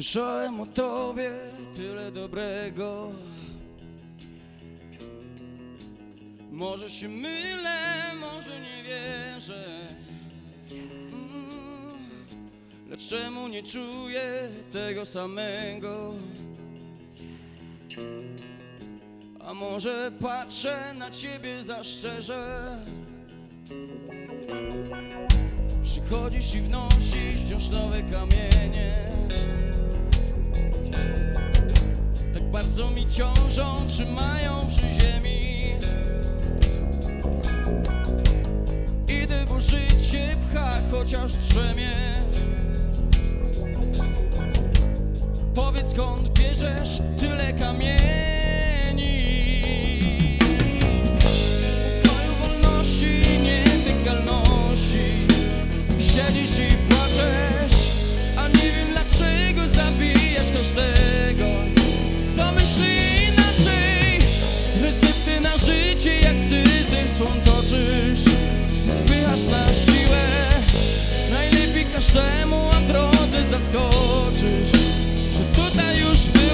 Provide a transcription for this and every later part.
Słyszałem o tobie tyle dobrego. Może się mylę, może nie wierzę. Mm, Lecz czemu nie czuję tego samego? A może patrzę na ciebie za szczerze? Przychodzisz i wnosisz wciąż nowe kamienie ciążą, trzymają przy ziemi. Idę, bo życie pcha, chociaż drzemie Powiedz skąd bierzesz tyle kamieni życie jak syzyf słon toczysz. Wpychasz na siłę, najlepiej każdemu, a drodze zaskoczysz Że tutaj już byłeś.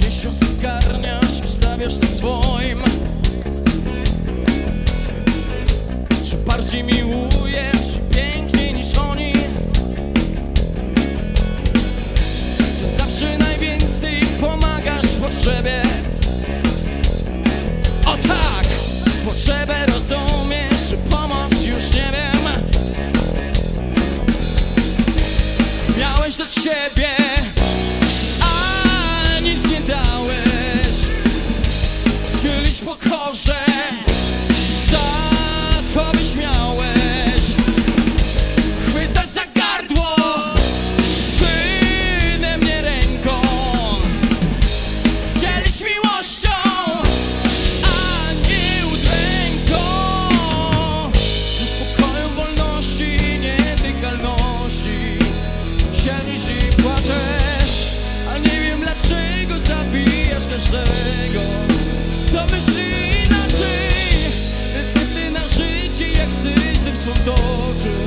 Tysiąc zgarniasz i stawiasz na swoim Bardziej miłujesz piękniej niż oni? Czy zawsze najwięcej pomagasz w potrzebie? O tak! Potrzebę rozumiesz, pomoc już nie wiem Miałeś do ciebie a nic nie dałeś Schylić pokorze syzyf swą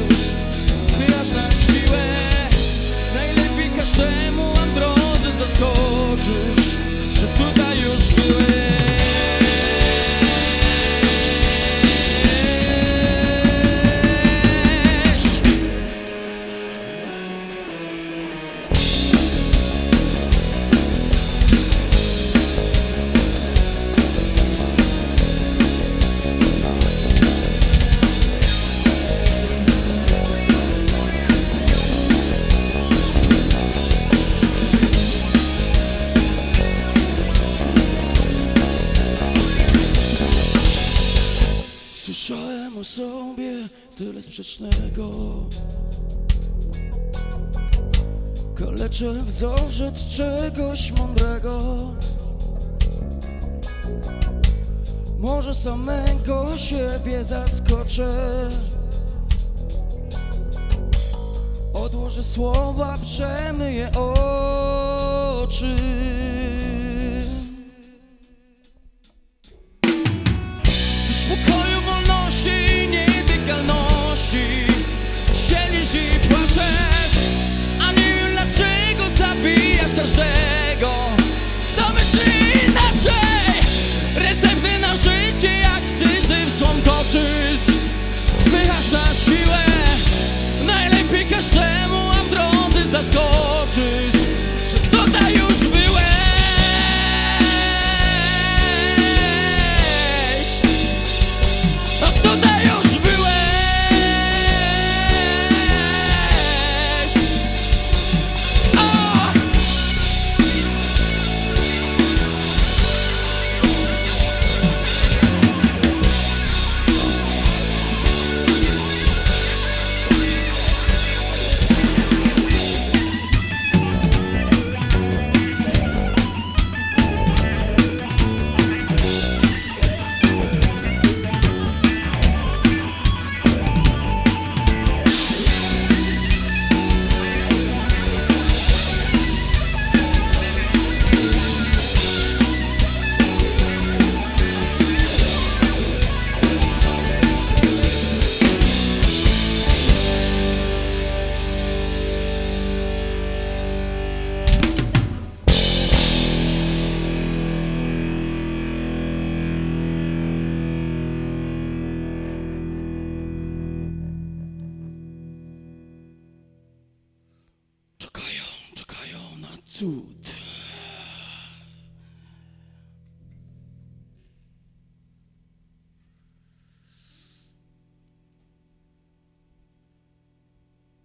Sobie tyle sprzecznego. Kaleczę wzorzec czegoś mądrego. Może samego siebie zaskoczę. Odłożę słowa, przemyję oczy każdego Kto myśli inaczej. Recepty na życie jak syzyf słom toczysz. Na siłę Najlepiej każdemu, a w drodze zaskoczysz isso